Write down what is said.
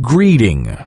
greeting.